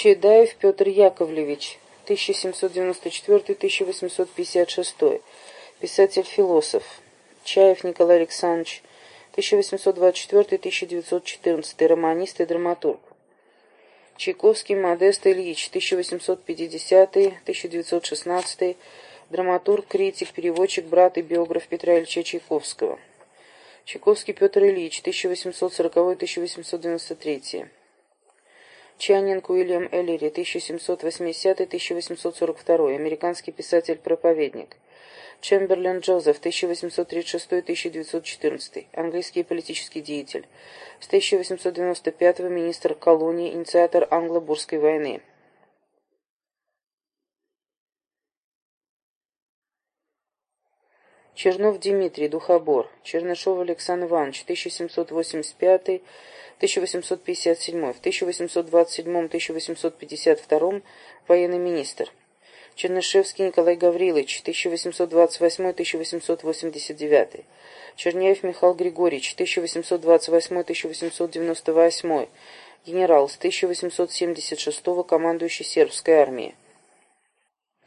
Чедаев Петр Яковлевич, 1794-1856, писатель-философ. Чаев Николай Александрович, 1824-1914, романист и драматург. Чайковский Модест Ильич, 1850-1916, драматург, критик, переводчик, брат и биограф Петра Ильича Чайковского. Чайковский Петр Ильич, 1840-1893. Чанинг Уильям Эллири, 1780-1842, американский писатель-проповедник. Чемберлен Джозеф, 1836-1914, английский политический деятель. С 1895 министр колонии, инициатор англо-бурской войны. Чернов Дмитрий, Духобор. Чернышов Александр Иванович, 1785 1857, в 1827-1852 военный министр. Чернышевский Николай Гаврилович, 1828-1889. Черняев Михаил Григорьевич, 1828-1898. Генерал с 1876 командующий сербской армией.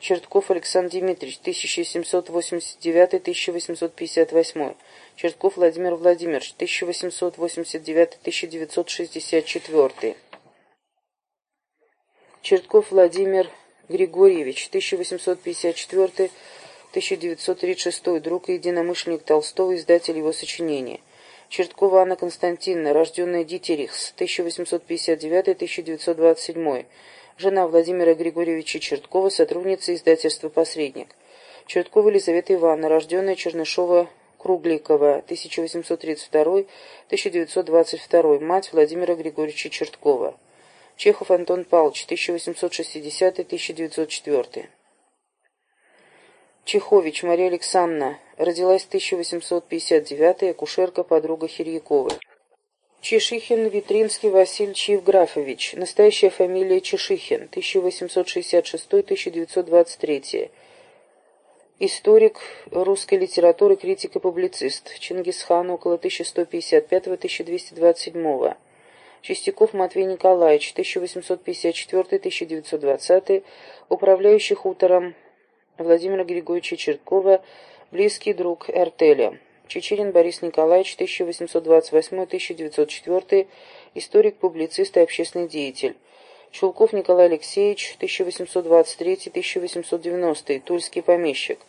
Чертков Александр Дмитриевич, 1789-1858. Чертков Владимир Владимирович, 1889-1964. Чертков Владимир Григорьевич, 1854-1936, друг и единомышленник Толстого, издатель его сочинения. Черткова Анна Константиновна, рожденная Дитерихс, 1859-1927, жена Владимира Григорьевича Черткова, сотрудница издательства «Посредник». Черткова Елизавета Ивановна, рожденная Чернышова Кругликова, 1832-1922, мать Владимира Григорьевича Черткова. Чехов Антон Павлович, 1860-1904. Чехович Мария Александровна, родилась в 1859 акушерка, подруга Хирьяковой. Чешихин Витринский Василий Евграфович, настоящая фамилия Чешихин, 1866-1923. Историк русской литературы, критик и публицист. Чингисхан около 1155-1227. Чистяков Матвей Николаевич, 1854-1920, управляющий хутором Владимира Григорьевича Черткова, близкий друг Эртеля. Чечерин Борис Николаевич, 1828-1904, историк, публицист и общественный деятель. Чулков Николай Алексеевич, 1823-1890, тульский помещик.